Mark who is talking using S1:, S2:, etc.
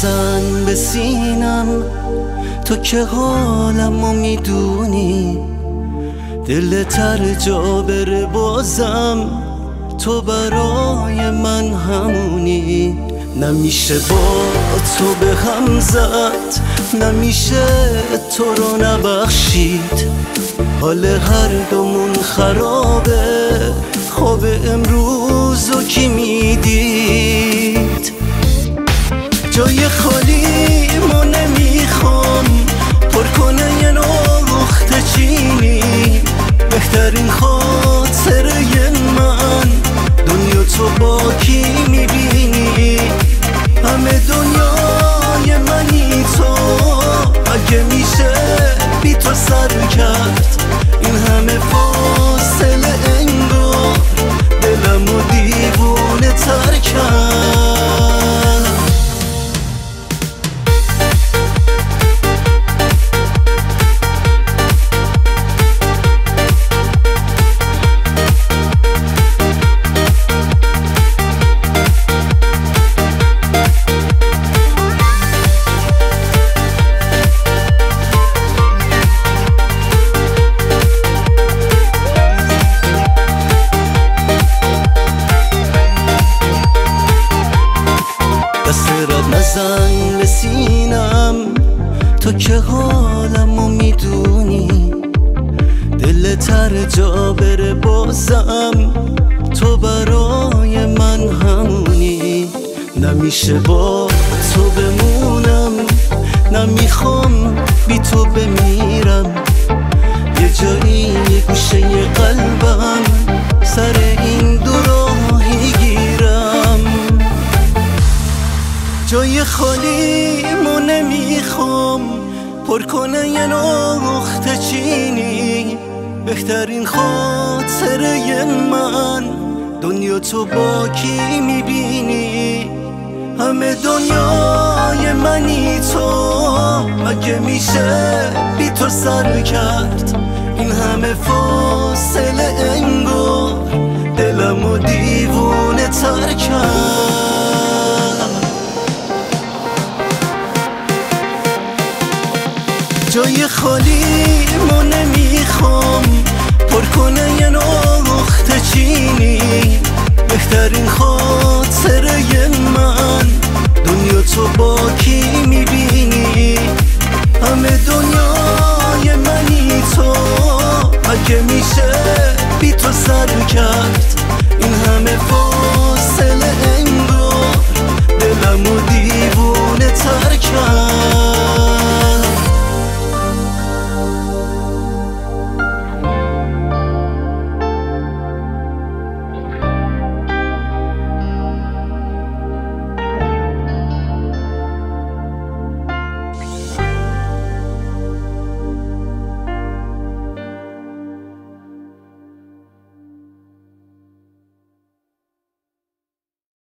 S1: نزن به سینم. تو که حالمو می‌دونی. دل تر جا بره بازم. تو برای من همونی. نمیشه با تو به هم زد. نمیشه تو رو نبخشید. حال هر دومون خرابه. خواب امروز و کی می‌دید؟ جای خالی ما نمی‌خوام پر کنه یه نخت چینی. بهترین خاطره من. دنیا تو با کی می‌بینی. همه دنیای منی تو. اگه میشه بی تو سر کرد. این همه رد نزن به سینم؟ تو که حالمو می‌دونی؟ دل تر جا بره بازم. تو برای من همونی. نمیشه با تو بمونم. نمی‌خوام بی تو بمیرم. جای خالی ما نمی‌خوام. پر کنه یه نخت چینی. بهترین خاطره من. دنیا تو با کی می‌بینی. همه دنیای منی تو. مگه میشه بی تو سر کرد؟ این همه فاصله انگار. دلم و دیوونه تر کرد. خالی مو نمی‌خوام. پر کنه یه ناغخت چینی. بهترین خاطره من. دنیا تو با کی می‌بینی؟ همه دنیای منی تو. اگه میشه بی تو سر کرد؟